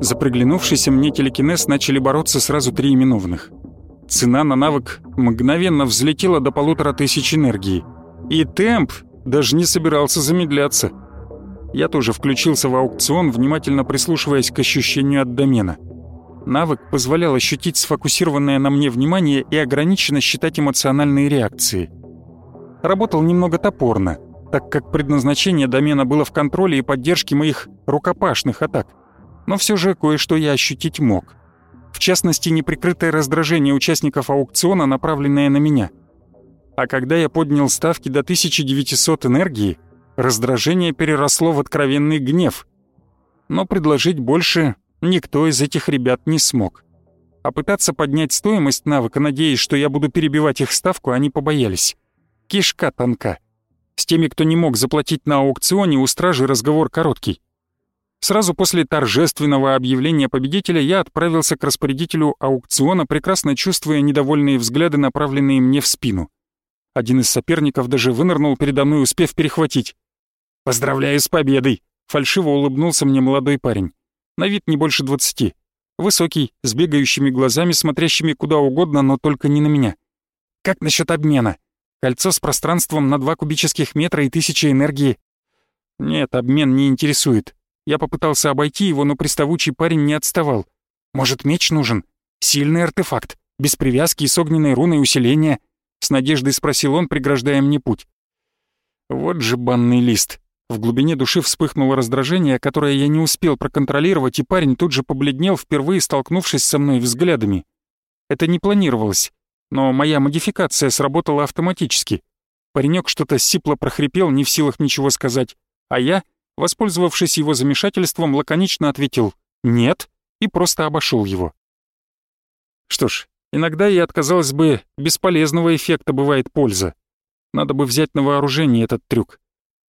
За приглянувшийся мне телекинез начали бороться сразу три именованных. Цена на навык мгновенно взлетела до полутора тысяч энергии. И темп даже не собирался замедляться. Я тоже включился в аукцион, внимательно прислушиваясь к ощущению от домена. Навык позволял ощутить сфокусированное на мне внимание и ограниченно считать эмоциональные реакции. Работал немного топорно, так как предназначение домена было в контроле и поддержке моих рукопашных атак. Но все же кое-что я ощутить мог. В частности, неприкрытое раздражение участников аукциона, направленное на меня. А когда я поднял ставки до 1900 энергии, раздражение переросло в откровенный гнев. Но предложить больше никто из этих ребят не смог. А пытаться поднять стоимость навыка, надеясь, что я буду перебивать их ставку, они побоялись. Кишка тонка. С теми, кто не мог заплатить на аукционе, у стражи разговор короткий. Сразу после торжественного объявления победителя я отправился к распорядителю аукциона, прекрасно чувствуя недовольные взгляды, направленные мне в спину. Один из соперников даже вынырнул передо мной, успев перехватить. «Поздравляю с победой!» — фальшиво улыбнулся мне молодой парень. На вид не больше двадцати. Высокий, с бегающими глазами, смотрящими куда угодно, но только не на меня. «Как насчет обмена? Кольцо с пространством на два кубических метра и тысяча энергии?» «Нет, обмен не интересует. Я попытался обойти его, но приставучий парень не отставал. «Может, меч нужен? Сильный артефакт, без привязки и с огненной руной усиления?» С надеждой спросил он, преграждая мне путь. Вот же банный лист. В глубине души вспыхнуло раздражение, которое я не успел проконтролировать, и парень тут же побледнел, впервые столкнувшись со мной взглядами. Это не планировалось, но моя модификация сработала автоматически. Паренек что-то сипло прохрипел, не в силах ничего сказать, а я — воспользовавшись его замешательством, лаконично ответил «нет» и просто обошел его. Что ж, иногда и отказалось бы бесполезного эффекта бывает польза. Надо бы взять на вооружение этот трюк.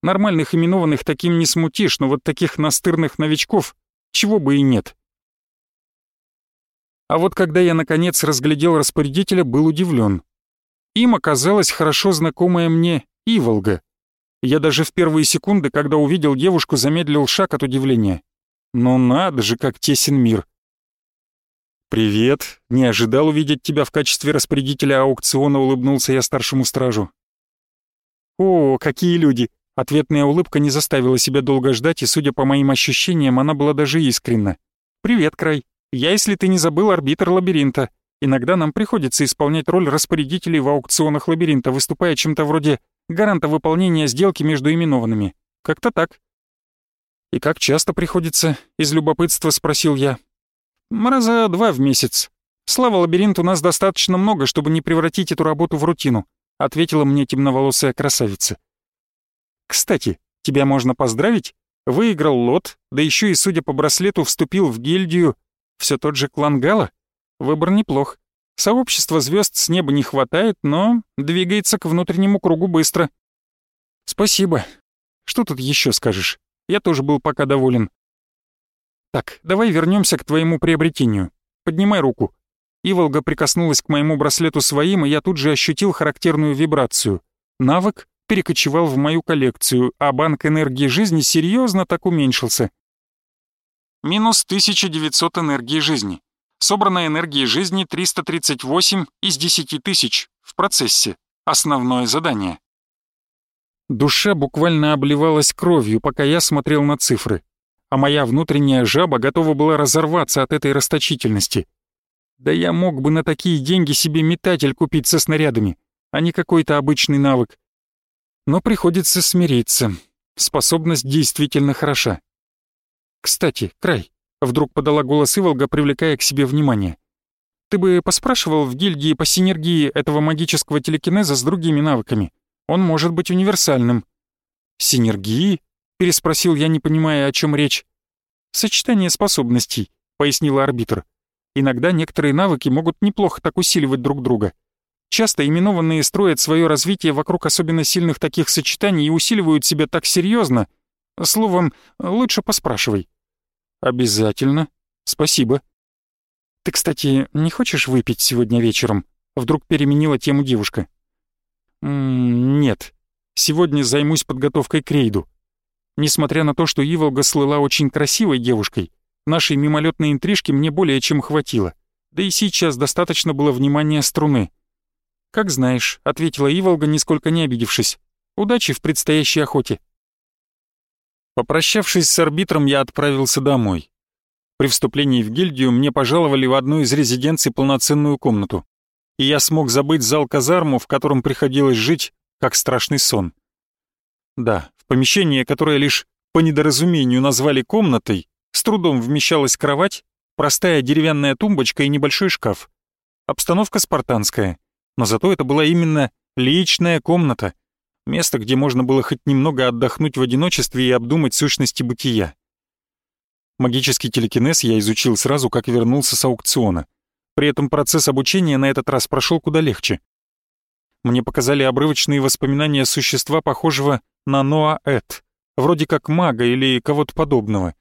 Нормальных именованных таким не смутишь, но вот таких настырных новичков чего бы и нет. А вот когда я наконец разглядел распорядителя, был удивлен. Им оказалась хорошо знакомая мне Иволга. Я даже в первые секунды, когда увидел девушку, замедлил шаг от удивления. Но надо же, как тесен мир. «Привет. Не ожидал увидеть тебя в качестве распорядителя аукциона», — улыбнулся я старшему стражу. «О, какие люди!» Ответная улыбка не заставила себя долго ждать, и, судя по моим ощущениям, она была даже искренна. «Привет, Край. Я, если ты не забыл, арбитр лабиринта. Иногда нам приходится исполнять роль распорядителей в аукционах лабиринта, выступая чем-то вроде гаранта выполнения сделки между именованными. Как-то так. «И как часто приходится?» — из любопытства спросил я. «Раза два в месяц. Слава лабиринт у нас достаточно много, чтобы не превратить эту работу в рутину», — ответила мне темноволосая красавица. «Кстати, тебя можно поздравить? Выиграл лот, да еще и, судя по браслету, вступил в гильдию. Все тот же клан Гала? Выбор неплох. Сообщества звезд с неба не хватает, но двигается к внутреннему кругу быстро. Спасибо. Что тут еще скажешь? Я тоже был пока доволен. Так, давай вернемся к твоему приобретению. Поднимай руку. Иволга прикоснулась к моему браслету своим, и я тут же ощутил характерную вибрацию. Навык перекочевал в мою коллекцию, а банк энергии жизни серьезно так уменьшился. Минус 1900 энергии жизни. Собранной энергии жизни 338 из 10 тысяч в процессе. Основное задание. Душа буквально обливалась кровью, пока я смотрел на цифры, а моя внутренняя жаба готова была разорваться от этой расточительности. Да я мог бы на такие деньги себе метатель купить со снарядами, а не какой-то обычный навык. Но приходится смириться. Способность действительно хороша. Кстати, Край, Вдруг подала голос Иволга, привлекая к себе внимание. «Ты бы поспрашивал в гильдии по синергии этого магического телекинеза с другими навыками. Он может быть универсальным». «Синергии?» — переспросил я, не понимая, о чем речь. «Сочетание способностей», — пояснила арбитр. Иногда некоторые навыки могут неплохо так усиливать друг друга. Часто именованные строят свое развитие вокруг особенно сильных таких сочетаний и усиливают себя так серьезно. Словом, лучше поспрашивай. Обязательно. Спасибо. Ты, кстати, не хочешь выпить сегодня вечером? Вдруг переменила тему девушка. М -м нет. Сегодня займусь подготовкой к рейду. Несмотря на то, что Иволга слыла очень красивой девушкой, нашей мимолетной интрижки мне более чем хватило. Да и сейчас достаточно было внимания струны. «Как знаешь», — ответила Иволга, нисколько не обидевшись. «Удачи в предстоящей охоте». Попрощавшись с арбитром, я отправился домой. При вступлении в гильдию мне пожаловали в одну из резиденций полноценную комнату, и я смог забыть зал-казарму, в котором приходилось жить, как страшный сон. Да, в помещение, которое лишь по недоразумению назвали комнатой, с трудом вмещалась кровать, простая деревянная тумбочка и небольшой шкаф. Обстановка спартанская — но зато это была именно личная комната, место, где можно было хоть немного отдохнуть в одиночестве и обдумать сущности бытия. Магический телекинез я изучил сразу, как вернулся с аукциона. При этом процесс обучения на этот раз прошел куда легче. Мне показали обрывочные воспоминания существа, похожего на Ноа Эд, вроде как мага или кого-то подобного.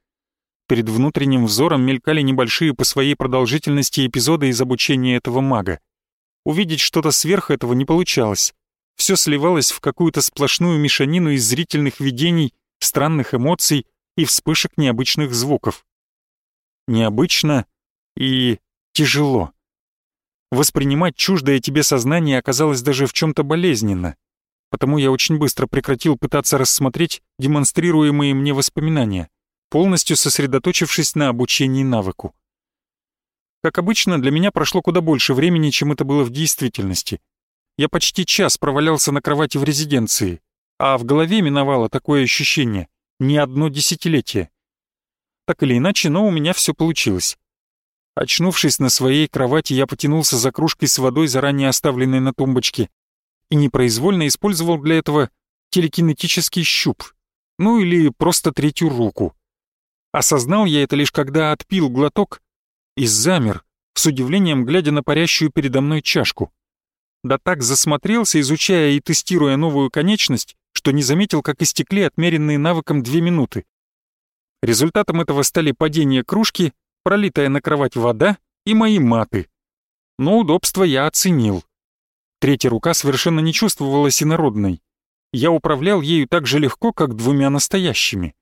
Перед внутренним взором мелькали небольшие по своей продолжительности эпизоды из обучения этого мага. Увидеть что-то сверх этого не получалось. Все сливалось в какую-то сплошную мешанину из зрительных видений, странных эмоций и вспышек необычных звуков. Необычно и тяжело. Воспринимать чуждое тебе сознание оказалось даже в чем-то болезненно, потому я очень быстро прекратил пытаться рассмотреть демонстрируемые мне воспоминания, полностью сосредоточившись на обучении навыку. Как обычно, для меня прошло куда больше времени, чем это было в действительности. Я почти час провалялся на кровати в резиденции, а в голове миновало такое ощущение не одно десятилетие. Так или иначе, но у меня все получилось. Очнувшись на своей кровати, я потянулся за кружкой с водой, заранее оставленной на тумбочке, и непроизвольно использовал для этого телекинетический щуп, ну или просто третью руку. Осознал я это лишь когда отпил глоток и замер, с удивлением глядя на парящую передо мной чашку. Да так засмотрелся, изучая и тестируя новую конечность, что не заметил, как истекли отмеренные навыком две минуты. Результатом этого стали падение кружки, пролитая на кровать вода и мои маты. Но удобство я оценил. Третья рука совершенно не чувствовалась инородной. Я управлял ею так же легко, как двумя настоящими.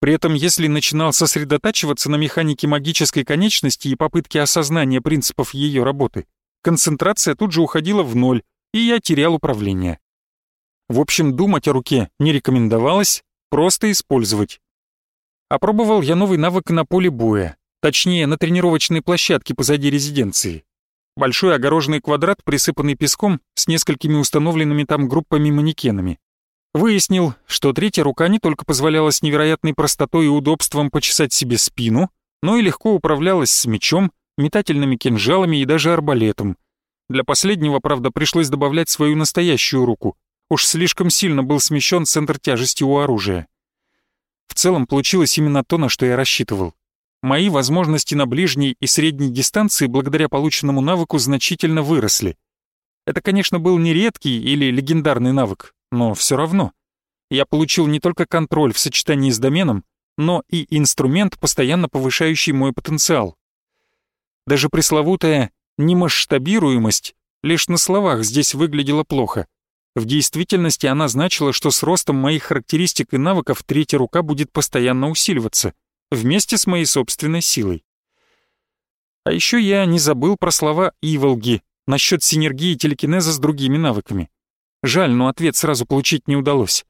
При этом, если начинал сосредотачиваться на механике магической конечности и попытке осознания принципов ее работы, концентрация тут же уходила в ноль, и я терял управление. В общем, думать о руке не рекомендовалось, просто использовать. Опробовал я новый навык на поле боя, точнее, на тренировочной площадке позади резиденции. Большой огороженный квадрат, присыпанный песком, с несколькими установленными там группами-манекенами. Выяснил, что третья рука не только позволяла с невероятной простотой и удобством почесать себе спину, но и легко управлялась с мечом, метательными кинжалами и даже арбалетом. Для последнего, правда, пришлось добавлять свою настоящую руку. Уж слишком сильно был смещен центр тяжести у оружия. В целом получилось именно то, на что я рассчитывал. Мои возможности на ближней и средней дистанции благодаря полученному навыку значительно выросли. Это, конечно, был не редкий или легендарный навык, но все равно. Я получил не только контроль в сочетании с доменом, но и инструмент, постоянно повышающий мой потенциал. Даже пресловутая немасштабируемость лишь на словах здесь выглядела плохо. В действительности она значила, что с ростом моих характеристик и навыков третья рука будет постоянно усиливаться, вместе с моей собственной силой. А еще я не забыл про слова Иволги насчет синергии телекинеза с другими навыками. Жаль, но ответ сразу получить не удалось.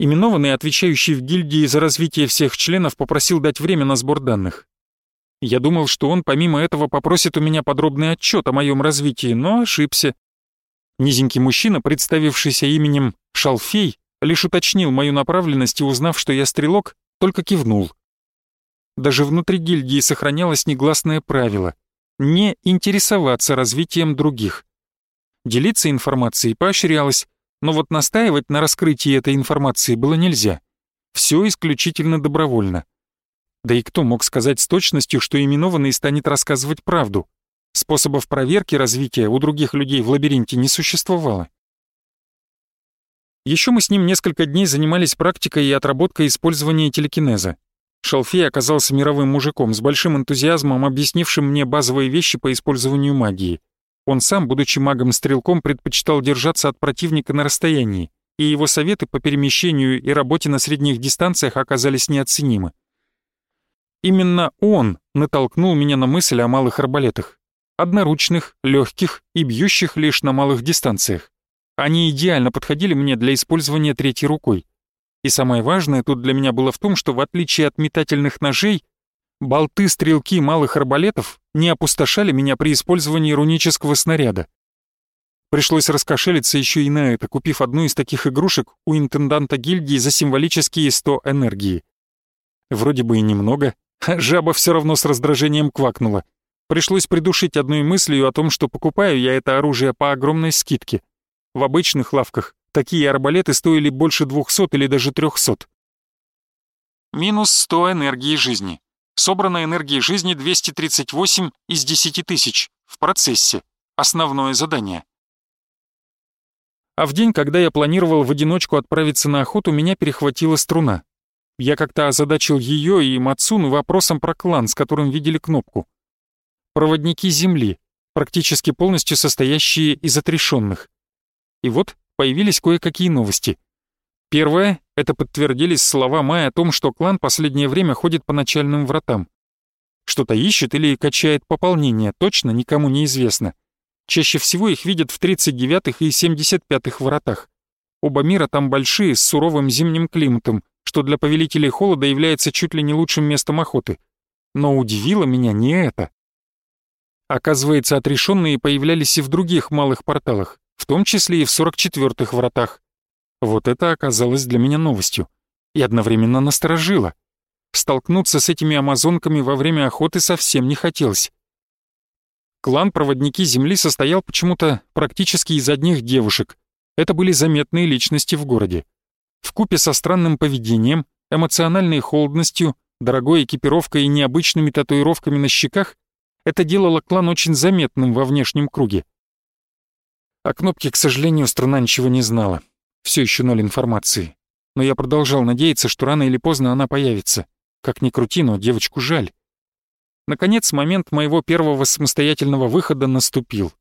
Именованный, отвечающий в гильдии за развитие всех членов, попросил дать время на сбор данных. Я думал, что он помимо этого попросит у меня подробный отчет о моем развитии, но ошибся. Низенький мужчина, представившийся именем Шалфей, лишь уточнил мою направленность и, узнав, что я стрелок, только кивнул. Даже внутри гильдии сохранялось негласное правило — не интересоваться развитием других. Делиться информацией поощрялось, но вот настаивать на раскрытии этой информации было нельзя. Все исключительно добровольно. Да и кто мог сказать с точностью, что именованный станет рассказывать правду? Способов проверки развития у других людей в лабиринте не существовало. Еще мы с ним несколько дней занимались практикой и отработкой использования телекинеза. Шалфей оказался мировым мужиком с большим энтузиазмом, объяснившим мне базовые вещи по использованию магии. Он сам, будучи магом-стрелком, предпочитал держаться от противника на расстоянии, и его советы по перемещению и работе на средних дистанциях оказались неоценимы. Именно он натолкнул меня на мысль о малых арбалетах, одноручных, легких и бьющих лишь на малых дистанциях. Они идеально подходили мне для использования третьей рукой. И самое важное тут для меня было в том, что в отличие от метательных ножей, болты-стрелки малых арбалетов не опустошали меня при использовании рунического снаряда. Пришлось раскошелиться еще и на это, купив одну из таких игрушек у интенданта гильдии за символические 100 энергии. Вроде бы и немного, жаба все равно с раздражением квакнула. Пришлось придушить одной мыслью о том, что покупаю я это оружие по огромной скидке. В обычных лавках такие арбалеты стоили больше 200 или даже 300. Минус 100 энергии жизни. Собрана энергии жизни 238 из 10 тысяч. В процессе. Основное задание. А в день, когда я планировал в одиночку отправиться на охоту, меня перехватила струна. Я как-то озадачил ее и Мацуну вопросом про клан, с которым видели кнопку. Проводники Земли, практически полностью состоящие из отрешенных. И вот появились кое-какие новости. Первое — это подтвердились слова Майя о том, что клан последнее время ходит по начальным вратам. Что-то ищет или качает пополнение, точно никому не известно. Чаще всего их видят в 39-х и 75-х вратах. Оба мира там большие, с суровым зимним климатом, что для повелителей холода является чуть ли не лучшим местом охоты. Но удивило меня не это. Оказывается, отрешенные появлялись и в других малых порталах в том числе и в 44-х вратах. Вот это оказалось для меня новостью и одновременно насторожило. Столкнуться с этими амазонками во время охоты совсем не хотелось. Клан «Проводники Земли» состоял почему-то практически из одних девушек. Это были заметные личности в городе. В купе со странным поведением, эмоциональной холодностью, дорогой экипировкой и необычными татуировками на щеках это делало клан очень заметным во внешнем круге. О кнопке, к сожалению, страна ничего не знала. Все еще ноль информации. Но я продолжал надеяться, что рано или поздно она появится. Как ни крути, но девочку жаль. Наконец, момент моего первого самостоятельного выхода наступил.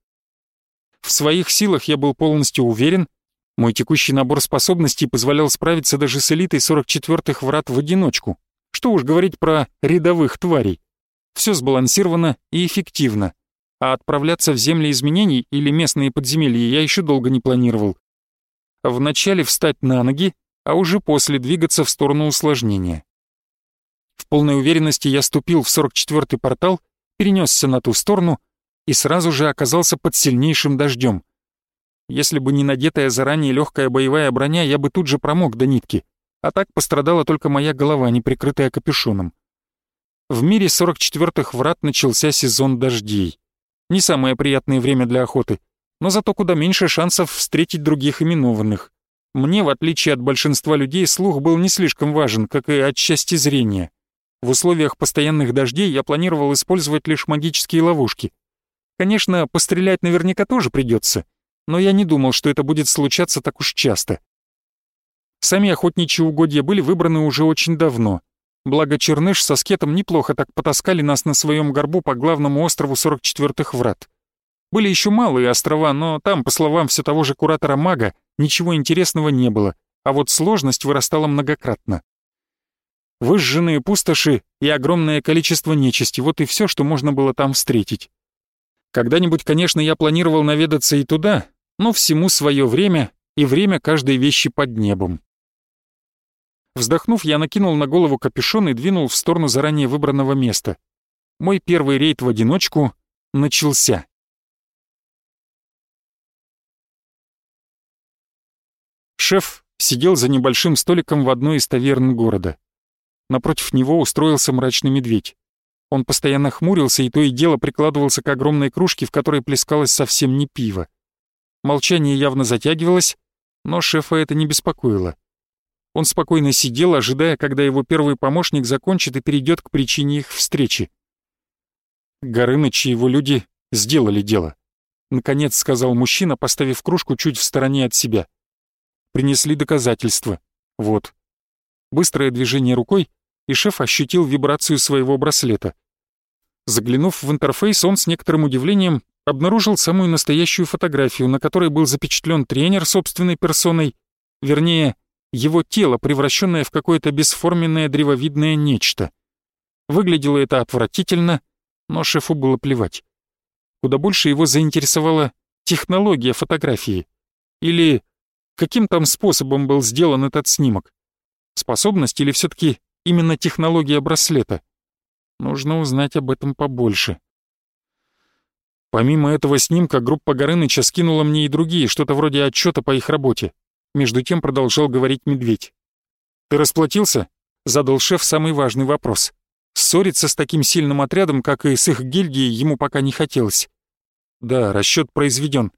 В своих силах я был полностью уверен, мой текущий набор способностей позволял справиться даже с элитой 44-х врат в одиночку. Что уж говорить про рядовых тварей. Все сбалансировано и эффективно а отправляться в земли изменений или местные подземелья я еще долго не планировал. Вначале встать на ноги, а уже после двигаться в сторону усложнения. В полной уверенности я ступил в 44-й портал, перенесся на ту сторону и сразу же оказался под сильнейшим дождем. Если бы не надетая заранее легкая боевая броня, я бы тут же промок до нитки, а так пострадала только моя голова, не прикрытая капюшоном. В мире 44-х врат начался сезон дождей. Не самое приятное время для охоты, но зато куда меньше шансов встретить других именованных. Мне, в отличие от большинства людей, слух был не слишком важен, как и отчасти зрения. В условиях постоянных дождей я планировал использовать лишь магические ловушки. Конечно, пострелять наверняка тоже придется, но я не думал, что это будет случаться так уж часто. Сами охотничьи угодья были выбраны уже очень давно, Благо Черныш со Скетом неплохо так потаскали нас на своем горбу по главному острову 44-х врат. Были еще малые острова, но там, по словам все того же куратора мага, ничего интересного не было, а вот сложность вырастала многократно. Выжженные пустоши и огромное количество нечисти — вот и все, что можно было там встретить. Когда-нибудь, конечно, я планировал наведаться и туда, но всему свое время и время каждой вещи под небом. Вздохнув, я накинул на голову капюшон и двинул в сторону заранее выбранного места. Мой первый рейд в одиночку начался. Шеф сидел за небольшим столиком в одной из таверн города. Напротив него устроился мрачный медведь. Он постоянно хмурился и то и дело прикладывался к огромной кружке, в которой плескалось совсем не пиво. Молчание явно затягивалось, но шефа это не беспокоило. Он спокойно сидел, ожидая, когда его первый помощник закончит и перейдет к причине их встречи. Горыныч и его люди сделали дело. Наконец сказал мужчина, поставив кружку чуть в стороне от себя. Принесли доказательства. Вот. Быстрое движение рукой, и шеф ощутил вибрацию своего браслета. Заглянув в интерфейс, он с некоторым удивлением обнаружил самую настоящую фотографию, на которой был запечатлен тренер собственной персоной, вернее, его тело, превращенное в какое-то бесформенное древовидное нечто. Выглядело это отвратительно, но шефу было плевать. Куда больше его заинтересовала технология фотографии. Или каким там способом был сделан этот снимок. Способность или все-таки именно технология браслета? Нужно узнать об этом побольше. Помимо этого снимка, группа Горыныча скинула мне и другие, что-то вроде отчета по их работе. Между тем продолжал говорить медведь. «Ты расплатился?» — задал шеф самый важный вопрос. Ссориться с таким сильным отрядом, как и с их гильдией, ему пока не хотелось. «Да, расчет произведен».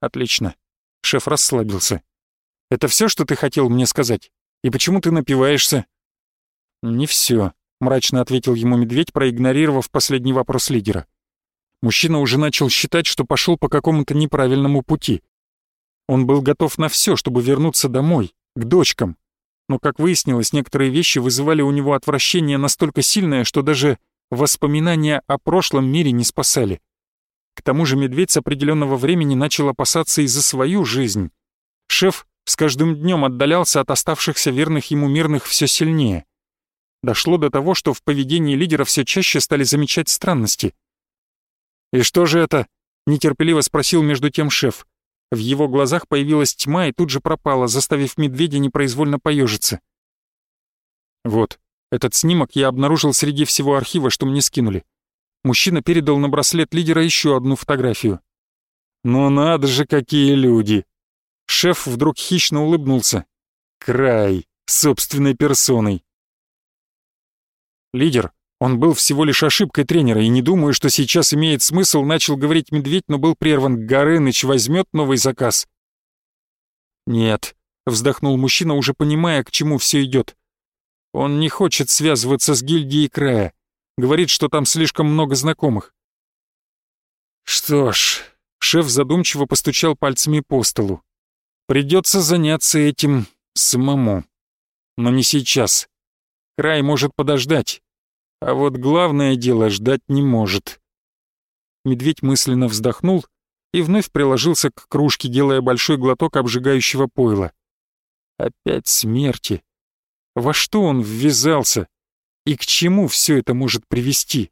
«Отлично». Шеф расслабился. «Это все, что ты хотел мне сказать? И почему ты напиваешься?» «Не все», — мрачно ответил ему медведь, проигнорировав последний вопрос лидера. Мужчина уже начал считать, что пошел по какому-то неправильному пути. Он был готов на все, чтобы вернуться домой, к дочкам. Но, как выяснилось, некоторые вещи вызывали у него отвращение настолько сильное, что даже воспоминания о прошлом мире не спасали. К тому же медведь с определенного времени начал опасаться и за свою жизнь. Шеф с каждым днем отдалялся от оставшихся верных ему мирных все сильнее. Дошло до того, что в поведении лидера все чаще стали замечать странности. «И что же это?» — нетерпеливо спросил между тем шеф. В его глазах появилась тьма и тут же пропала, заставив медведя непроизвольно поежиться. «Вот, этот снимок я обнаружил среди всего архива, что мне скинули». Мужчина передал на браслет лидера еще одну фотографию. «Ну надо же, какие люди!» Шеф вдруг хищно улыбнулся. «Край, собственной персоной!» «Лидер, он был всего лишь ошибкой тренера, и не думаю, что сейчас имеет смысл, начал говорить Медведь, но был прерван. Горыныч возьмет новый заказ. Нет, вздохнул мужчина, уже понимая, к чему все идет. Он не хочет связываться с гильдией края. Говорит, что там слишком много знакомых. Что ж, шеф задумчиво постучал пальцами по столу. Придется заняться этим самому. Но не сейчас. Край может подождать. А вот главное дело ждать не может. Медведь мысленно вздохнул и вновь приложился к кружке, делая большой глоток обжигающего пойла. Опять смерти. Во что он ввязался? И к чему все это может привести?